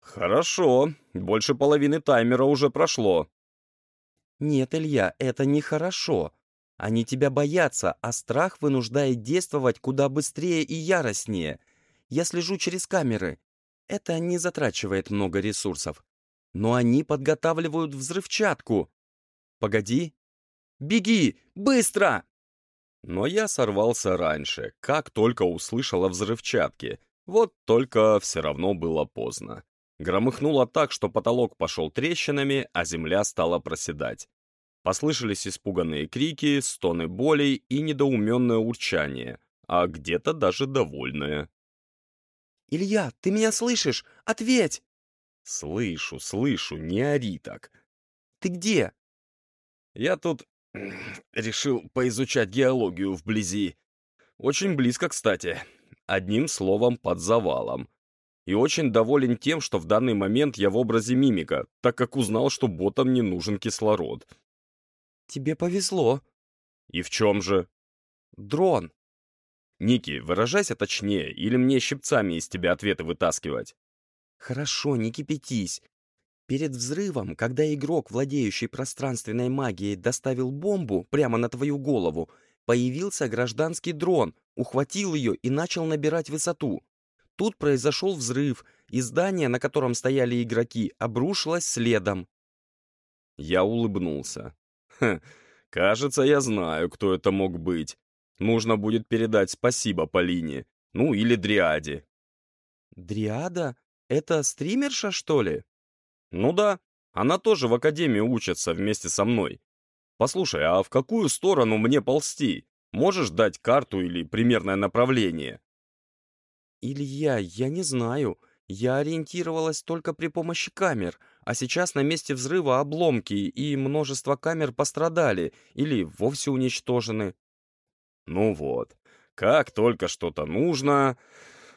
«Хорошо. Больше половины таймера уже прошло». «Нет, Илья, это нехорошо. Они тебя боятся, а страх вынуждает действовать куда быстрее и яростнее. Я слежу через камеры. Это не затрачивает много ресурсов. Но они подготавливают взрывчатку. Погоди. Беги! Быстро! Но я сорвался раньше, как только услышал о взрывчатке. Вот только все равно было поздно. Громыхнуло так, что потолок пошел трещинами, а земля стала проседать. Послышались испуганные крики, стоны боли и недоуменное урчание, а где-то даже довольное. «Илья, ты меня слышишь? Ответь!» «Слышу, слышу, не ори так». «Ты где?» «Я тут решил поизучать геологию вблизи. Очень близко, кстати. Одним словом, под завалом. И очень доволен тем, что в данный момент я в образе мимика, так как узнал, что ботам не нужен кислород». «Тебе повезло». «И в чем же?» «Дрон. «Ники, выражайся точнее, или мне щипцами из тебя ответы вытаскивать?» «Хорошо, не кипятись. Перед взрывом, когда игрок, владеющий пространственной магией, доставил бомбу прямо на твою голову, появился гражданский дрон, ухватил ее и начал набирать высоту. Тут произошел взрыв, и здание, на котором стояли игроки, обрушилось следом. Я улыбнулся. Хм, кажется, я знаю, кто это мог быть. Нужно будет передать спасибо Полине. Ну, или Дриаде. Дриада? Это стримерша, что ли? Ну да. Она тоже в академии учится вместе со мной. Послушай, а в какую сторону мне ползти? Можешь дать карту или примерное направление? Илья, я не знаю. Я ориентировалась только при помощи камер, а сейчас на месте взрыва обломки, и множество камер пострадали или вовсе уничтожены. Ну вот, как только что-то нужно...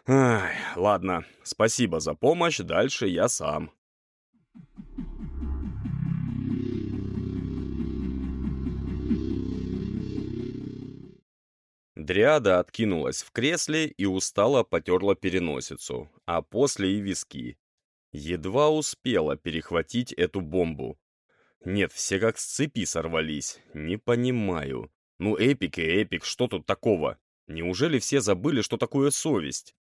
Ай, ладно, спасибо за помощь, дальше я сам. Дриада откинулась в кресле и устало потерла переносицу, а после и виски. Едва успела перехватить эту бомбу. Нет, все как с цепи сорвались, не понимаю. Ну, эпик и эпик, что тут такого? Неужели все забыли, что такое совесть?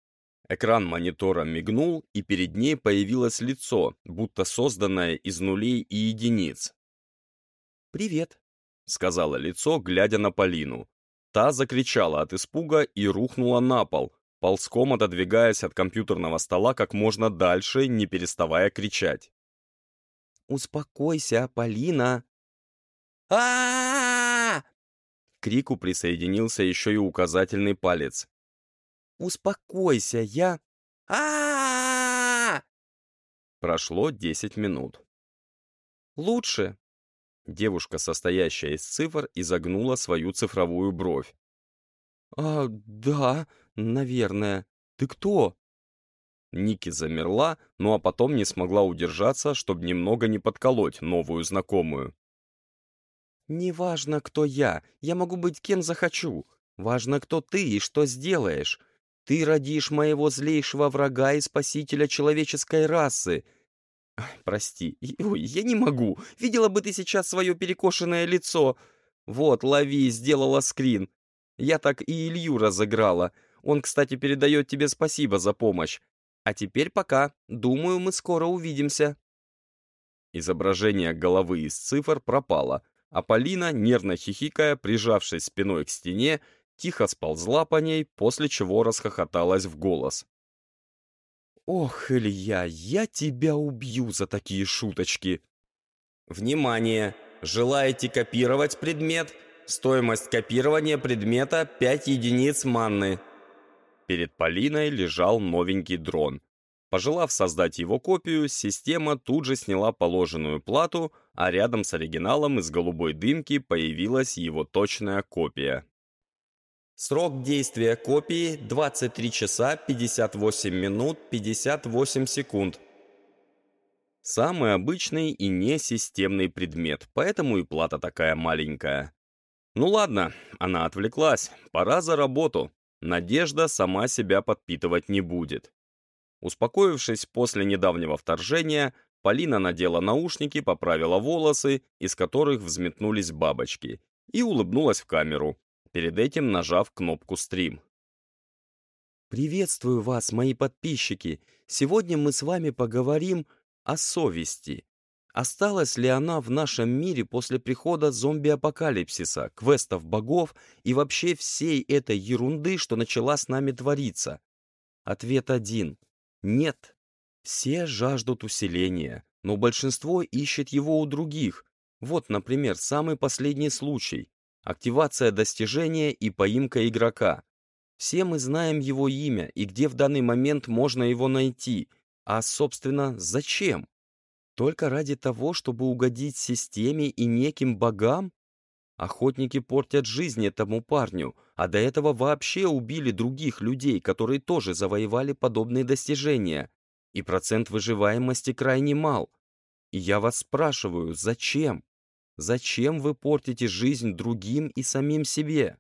Экран монитора мигнул, и перед ней появилось лицо, будто созданное из нулей и единиц. «Привет», — сказала лицо, глядя на Полину. Та закричала от испуга и рухнула на пол, ползком отодвигаясь от компьютерного стола как можно дальше, не переставая кричать. «Успокойся, Полина!» а к крику присоединился еще и указательный палец. «Успокойся, я...» а Прошло десять минут. «Лучше?» Девушка, состоящая из цифр, изогнула свою цифровую бровь. «А, да, наверное. Ты кто?» Ники замерла, ну а потом не смогла удержаться, чтобы немного не подколоть новую знакомую. «Неважно, кто я, я могу быть кем захочу. Важно, кто ты и что сделаешь. Ты родишь моего злейшего врага и спасителя человеческой расы. Прости, ой, я не могу. Видела бы ты сейчас свое перекошенное лицо. Вот, лови, сделала скрин. Я так и Илью разыграла. Он, кстати, передает тебе спасибо за помощь. А теперь пока. Думаю, мы скоро увидимся. Изображение головы из цифр пропало, а Полина, нервно хихикая, прижавшись спиной к стене, тихо сползла по ней, после чего расхохоталась в голос. «Ох, Илья, я тебя убью за такие шуточки!» Внимание! Желаете копировать предмет? Стоимость копирования предмета 5 единиц манны. Перед Полиной лежал новенький дрон. Пожелав создать его копию, система тут же сняла положенную плату, а рядом с оригиналом из голубой дымки появилась его точная копия. Срок действия копии 23 часа 58 минут 58 секунд. Самый обычный и несистемный предмет, поэтому и плата такая маленькая. Ну ладно, она отвлеклась, пора за работу. Надежда сама себя подпитывать не будет. Успокоившись после недавнего вторжения, Полина надела наушники, поправила волосы, из которых взметнулись бабочки, и улыбнулась в камеру, перед этим нажав кнопку «Стрим». «Приветствую вас, мои подписчики! Сегодня мы с вами поговорим о совести. Осталась ли она в нашем мире после прихода зомби-апокалипсиса, квестов богов и вообще всей этой ерунды, что начала с нами твориться? Ответ один – нет. Все жаждут усиления, но большинство ищет его у других. Вот, например, самый последний случай активация достижения и поимка игрока. Все мы знаем его имя и где в данный момент можно его найти. А, собственно, зачем? Только ради того, чтобы угодить системе и неким богам? Охотники портят жизнь этому парню, а до этого вообще убили других людей, которые тоже завоевали подобные достижения. И процент выживаемости крайне мал. И я вас спрашиваю, зачем? Зачем вы портите жизнь другим и самим себе?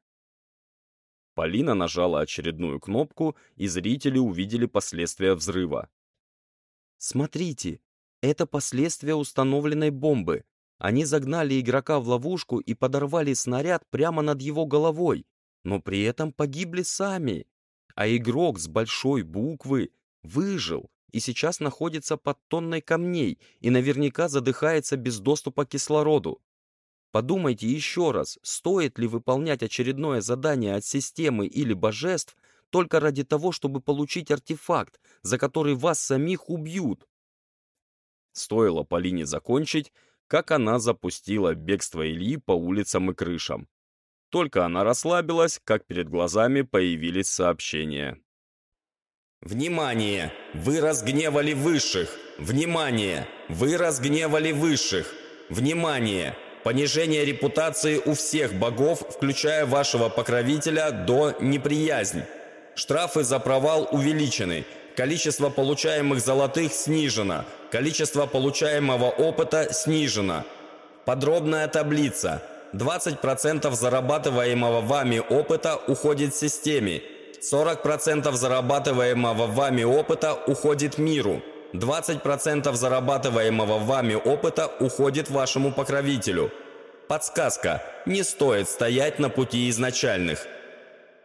Полина нажала очередную кнопку, и зрители увидели последствия взрыва. Смотрите, это последствия установленной бомбы. Они загнали игрока в ловушку и подорвали снаряд прямо над его головой, но при этом погибли сами. А игрок с большой буквы выжил и сейчас находится под тонной камней и наверняка задыхается без доступа к кислороду. Подумайте еще раз, стоит ли выполнять очередное задание от системы или божеств только ради того, чтобы получить артефакт, за который вас самих убьют. Стоило Полине закончить, как она запустила бегство Ильи по улицам и крышам. Только она расслабилась, как перед глазами появились сообщения. «Внимание! Вы разгневали высших! Внимание! Вы разгневали высших! Внимание! Понижение репутации у всех богов, включая вашего покровителя, до неприязнь. Штрафы за провал увеличены. Количество получаемых золотых снижено. Количество получаемого опыта снижено. Подробная таблица. 20% зарабатываемого вами опыта уходит системе. 40% зарабатываемого вами опыта уходит миру. 20% зарабатываемого вами опыта уходит вашему покровителю. Подсказка. Не стоит стоять на пути изначальных.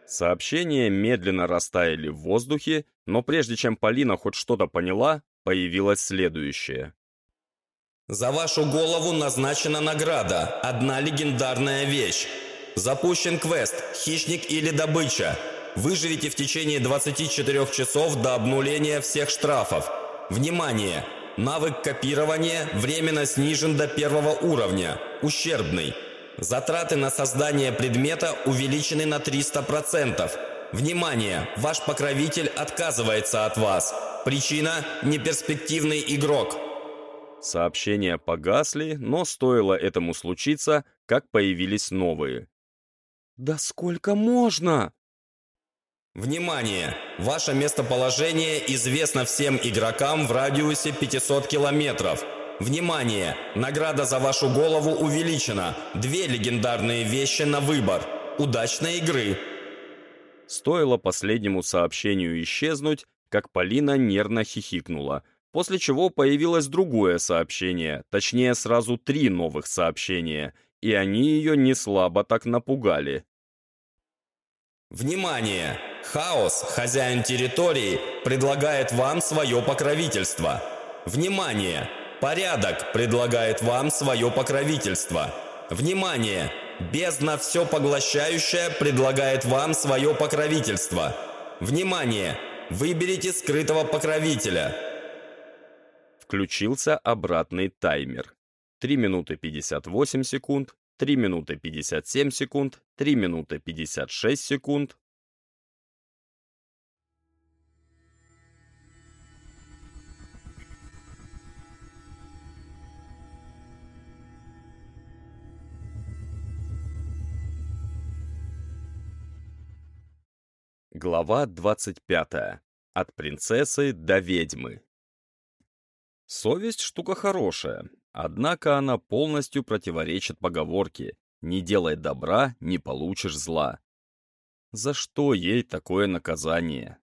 Сообщения медленно растаяли в воздухе, но прежде чем Полина хоть что-то поняла, появилось следующее. За вашу голову назначена награда. Одна легендарная вещь. Запущен квест «Хищник или добыча». Выживите в течение 24 часов до обнуления всех штрафов. Внимание! Навык копирования временно снижен до первого уровня. Ущербный. Затраты на создание предмета увеличены на 300%. Внимание! Ваш покровитель отказывается от вас. Причина – неперспективный игрок. Сообщения погасли, но стоило этому случиться, как появились новые. «Да сколько можно?» Внимание! Ваше местоположение известно всем игрокам в радиусе 500 километров. Внимание! Награда за вашу голову увеличена. Две легендарные вещи на выбор. Удачной игры! Стоило последнему сообщению исчезнуть, как Полина нервно хихикнула, после чего появилось другое сообщение, точнее сразу три новых сообщения, и они ее не слабо так напугали. Внимание! Хаос, хозяин территории, предлагает вам свое покровительство. Внимание! Порядок предлагает вам свое покровительство. Внимание! Бездна все поглощающая предлагает вам свое покровительство. Внимание! Выберите скрытого покровителя. Включился обратный таймер. 3 минуты 58 секунд, 3 минуты 57 секунд, 3 минуты 56 секунд. Глава 25. От принцессы до ведьмы. Совесть штука хорошая, однако она полностью противоречит поговорке «не делай добра, не получишь зла». За что ей такое наказание?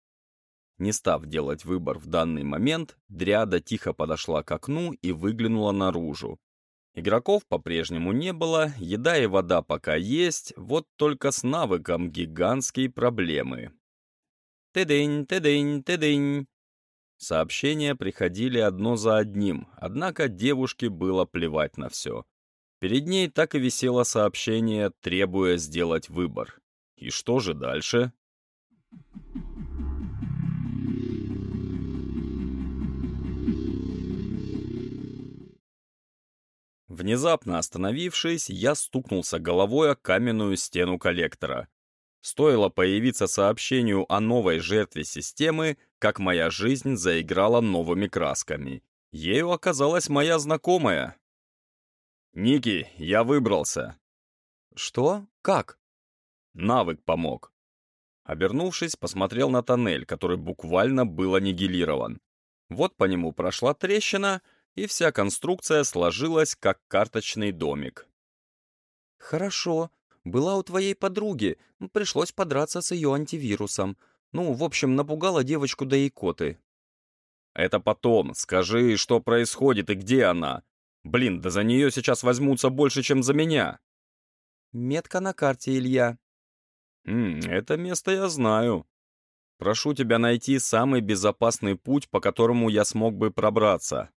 Не став делать выбор в данный момент, Дриада тихо подошла к окну и выглянула наружу. Игроков по-прежнему не было, еда и вода пока есть, вот только с навыком гигантские проблемы. «Ты-дынь, ты-дынь, ты-дынь». Сообщения приходили одно за одним, однако девушке было плевать на все. Перед ней так и висело сообщение, требуя сделать выбор. И что же дальше? Внезапно остановившись, я стукнулся головой о каменную стену коллектора. Стоило появиться сообщению о новой жертве системы, как моя жизнь заиграла новыми красками. Ею оказалась моя знакомая. «Ники, я выбрался». «Что? Как?» Навык помог. Обернувшись, посмотрел на тоннель, который буквально был аннигилирован. Вот по нему прошла трещина, и вся конструкция сложилась, как карточный домик. «Хорошо, была у твоей подруги, пришлось подраться с ее антивирусом. Ну, в общем, напугала девочку до икоты. Это потом. Скажи, что происходит и где она. Блин, да за нее сейчас возьмутся больше, чем за меня. Метка на карте, Илья. М это место я знаю. Прошу тебя найти самый безопасный путь, по которому я смог бы пробраться.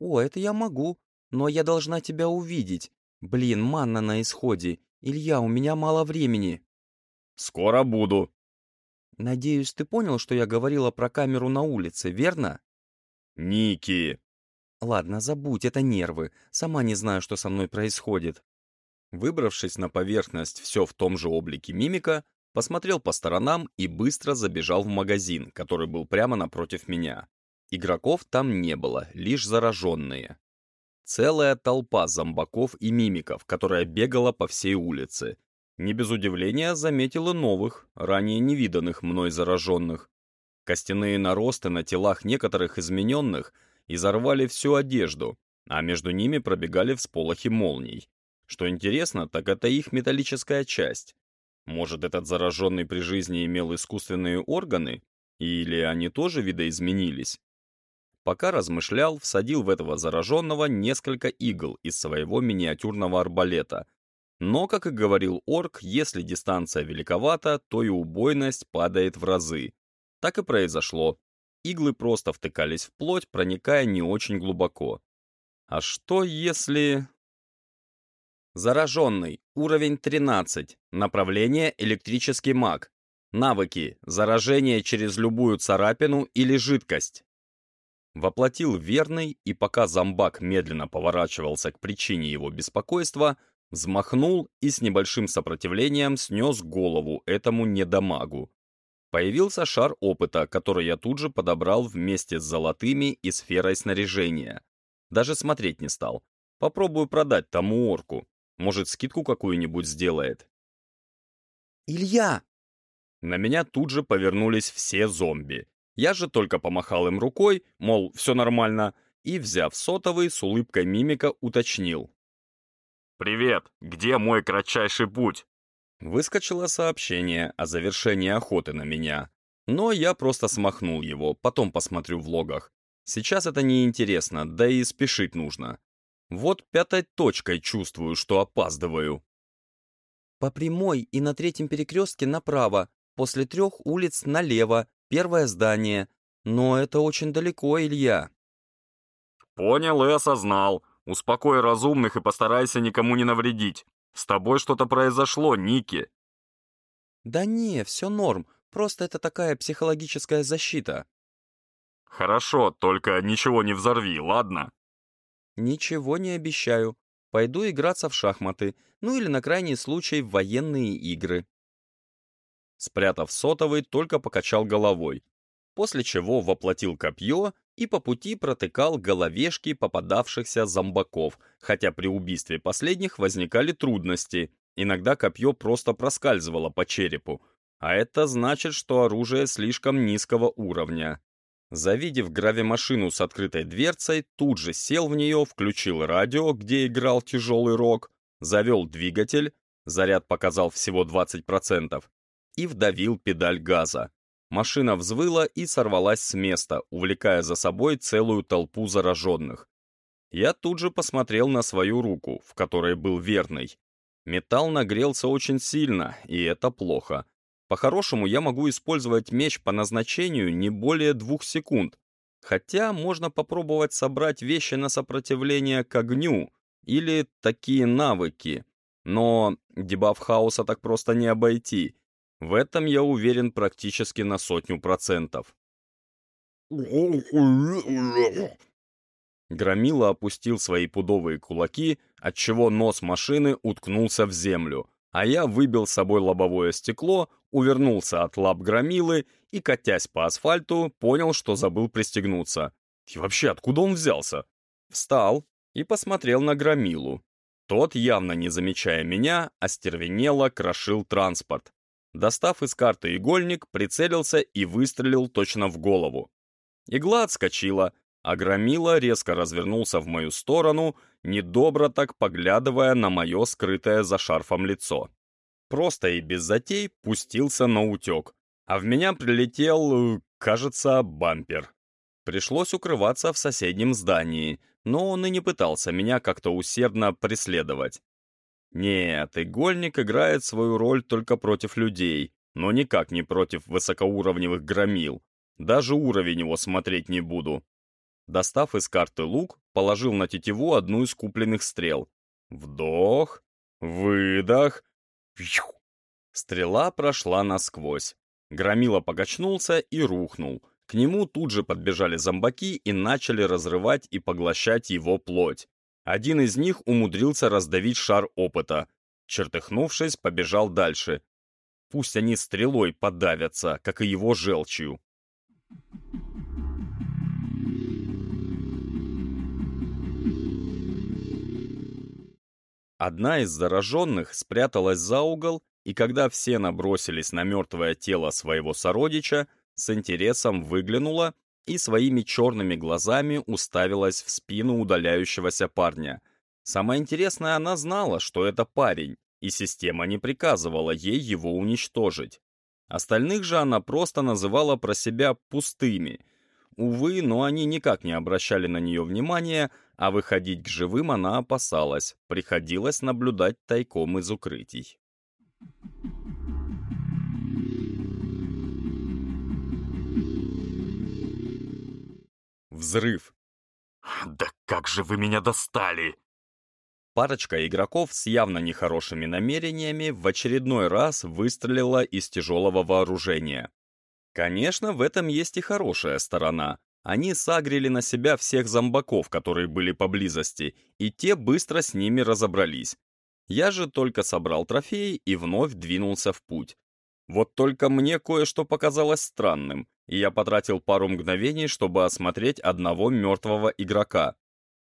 О, это я могу, но я должна тебя увидеть. Блин, манна на исходе. «Илья, у меня мало времени». «Скоро буду». «Надеюсь, ты понял, что я говорила про камеру на улице, верно?» «Ники!» «Ладно, забудь, это нервы. Сама не знаю, что со мной происходит». Выбравшись на поверхность все в том же облике мимика, посмотрел по сторонам и быстро забежал в магазин, который был прямо напротив меня. Игроков там не было, лишь зараженные. Целая толпа зомбаков и мимиков, которая бегала по всей улице. Не без удивления заметила новых, ранее невиданных мной зараженных. Костяные наросты на телах некоторых измененных изорвали всю одежду, а между ними пробегали всполохи молний. Что интересно, так это их металлическая часть. Может, этот зараженный при жизни имел искусственные органы? Или они тоже видоизменились? Пока размышлял, всадил в этого зараженного несколько игл из своего миниатюрного арбалета. Но, как и говорил орк, если дистанция великовата, то и убойность падает в разы. Так и произошло. Иглы просто втыкались в плоть, проникая не очень глубоко. А что если... Зараженный. Уровень 13. Направление электрический маг. Навыки. Заражение через любую царапину или жидкость. Воплотил верный, и пока зомбак медленно поворачивался к причине его беспокойства, взмахнул и с небольшим сопротивлением снес голову этому недомагу. Появился шар опыта, который я тут же подобрал вместе с золотыми и сферой снаряжения. Даже смотреть не стал. Попробую продать тому орку. Может, скидку какую-нибудь сделает. «Илья!» На меня тут же повернулись все зомби. Я же только помахал им рукой, мол, все нормально, и, взяв сотовый, с улыбкой мимика уточнил. «Привет, где мой кратчайший путь?» Выскочило сообщение о завершении охоты на меня. Но я просто смахнул его, потом посмотрю в логах. Сейчас это неинтересно, да и спешить нужно. Вот пятой точкой чувствую, что опаздываю. По прямой и на третьем перекрестке направо, после трех улиц налево, первое здание. Но это очень далеко, Илья. Понял и осознал. Успокой разумных и постарайся никому не навредить. С тобой что-то произошло, Ники. Да не, все норм. Просто это такая психологическая защита. Хорошо, только ничего не взорви, ладно? Ничего не обещаю. Пойду играться в шахматы, ну или на крайний случай в военные игры. Спрятав сотовый, только покачал головой, после чего воплотил копье и по пути протыкал головешки попадавшихся зомбаков, хотя при убийстве последних возникали трудности, иногда копье просто проскальзывало по черепу, а это значит, что оружие слишком низкого уровня. Завидев гравимашину с открытой дверцей, тут же сел в нее, включил радио, где играл тяжелый рок, завел двигатель, заряд показал всего 20%, и вдавил педаль газа. Машина взвыла и сорвалась с места, увлекая за собой целую толпу зараженных. Я тут же посмотрел на свою руку, в которой был верный. Металл нагрелся очень сильно, и это плохо. По-хорошему, я могу использовать меч по назначению не более двух секунд. Хотя можно попробовать собрать вещи на сопротивление к огню или такие навыки. Но дебаф хаоса так просто не обойти, в этом я уверен практически на сотню процентов. Громила опустил свои пудовые кулаки, отчего нос машины уткнулся в землю, а я выбил с собой лобовое стекло, увернулся от лап Громилы и, катясь по асфальту, понял, что забыл пристегнуться. И вообще, откуда он взялся? Встал и посмотрел на Громилу. Тот, явно не замечая меня, остервенело крошил транспорт. Достав из карты игольник, прицелился и выстрелил точно в голову. Игла отскочила, а Громила резко развернулся в мою сторону, недобро так поглядывая на мое скрытое за шарфом лицо. Просто и без затей пустился на утек, а в меня прилетел, кажется, бампер. Пришлось укрываться в соседнем здании, но он и не пытался меня как-то усердно преследовать. Нет, игольник играет свою роль только против людей, но никак не против высокоуровневых громил. Даже уровень его смотреть не буду. Достав из карты лук, положил на тетиву одну из купленных стрел. Вдох, выдох. Фью. Стрела прошла насквозь. Громила покачнулся и рухнул. К нему тут же подбежали зомбаки и начали разрывать и поглощать его плоть. Один из них умудрился раздавить шар опыта. Чертыхнувшись, побежал дальше. Пусть они стрелой подавятся, как и его желчью. Одна из зараженных спряталась за угол, и когда все набросились на мертвое тело своего сородича, с интересом выглянула и своими черными глазами уставилась в спину удаляющегося парня. Самое интересное, она знала, что это парень, и система не приказывала ей его уничтожить. Остальных же она просто называла про себя пустыми. Увы, но они никак не обращали на нее внимания, а выходить к живым она опасалась, приходилось наблюдать тайком из укрытий. Взрыв. «Да как же вы меня достали!» Парочка игроков с явно нехорошими намерениями в очередной раз выстрелила из тяжелого вооружения. Конечно, в этом есть и хорошая сторона. Они сагрили на себя всех зомбаков, которые были поблизости, и те быстро с ними разобрались. Я же только собрал трофеи и вновь двинулся в путь. Вот только мне кое-что показалось странным, и я потратил пару мгновений, чтобы осмотреть одного мертвого игрока.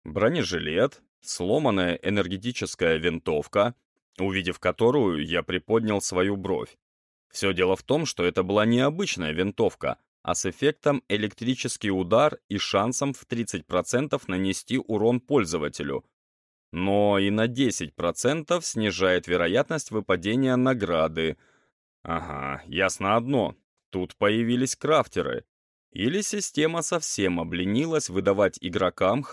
Бронежилет, сломанная энергетическая винтовка, увидев которую, я приподнял свою бровь. Все дело в том, что это была необычная винтовка, а с эффектом электрический удар и шансом в 30% нанести урон пользователю. Но и на 10% снижает вероятность выпадения награды. Ага, ясно одно. Тут появились крафтеры. Или система совсем обленилась выдавать игрокам